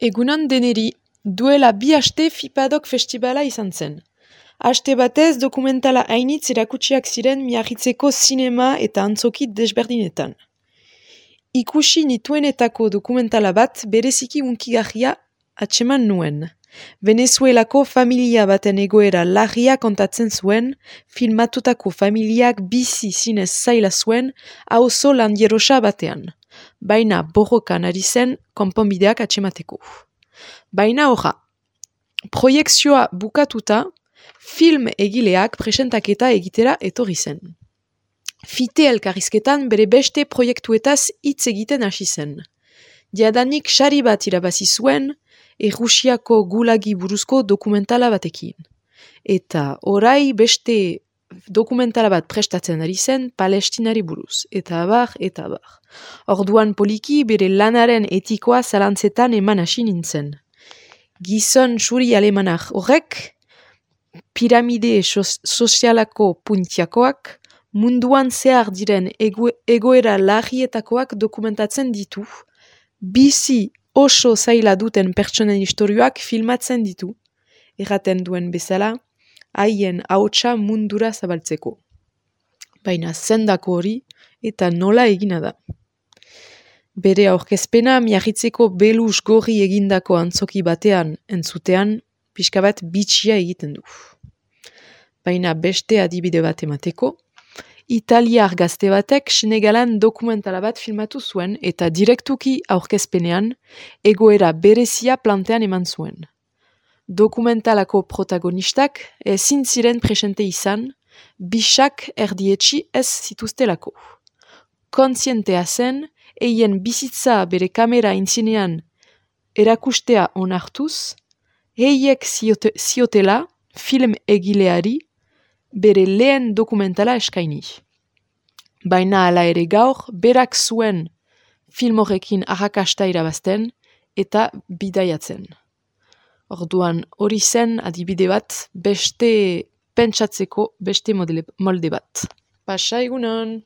Egunon deneri, duela bi haste Fipadok festivala izan zen. Haste batez dokumentala hainitz erakutsiak ziren miagitzeko sinema eta antzoki desberdinetan. Ikusi nituenetako dokumentala bat bereziki unkigarria atseman nuen. Venezuelako familia baten egoera larria kontatzen zuen, filmatutako familiak bizi zinez zaila zuen, hauzo landierosa batean baina borrokan ari zen konponbideak atxemateko. Baina horra, proiektzioa bukatuta, film egileak presentaketa egitera etorri zen. Fite elkarrizketan bere beste proiektuetaz hitz egiten hasi zen. Diadanik sari bat irabazi zuen, Errusiako gulagi buruzko dokumentala batekin. Eta orai beste dokumentala bat prestatzen ari zen palestinari buruz, eta abar, eta abar. Orduan poliki bere lanaren etikoa zalantzetan eman hasi nintzen. Gizon suri alemanak horrek, piramide sozialako puntiakoak, munduan zehar diren egoera lagietakoak dokumentatzen ditu, bizi oso zaila duten pertsonen historioak filmatzen ditu, erraten duen bezala, haien hautsa mundura zabaltzeko. Baina zendako hori eta nola egina da. Bere aurkezpena miagitzeko belus gorri egindako antzoki batean entzutean pixka bat bitxia egiten du. Baina beste adibide bat emateko, Italiar gazte batek Senegalan dokumentala bat filmatu zuen eta direktuki aurkezpenean egoera berezia plantean eman zuen dokumentalako protagonistak ezin ziren presente izan, bisak erdietxi ez zituztelako. Kontzientea zen, eien bizitza bere kamera intzinean erakustea onartuz, heiek ziote, ziotela film egileari bere lehen dokumentala eskaini. Baina ala ere gaur, berak zuen film horrekin arrakasta irabazten eta bidaiatzen. Orduan hori zen adibide bat beste pentsatzeko beste molde bat. Pasa egunon!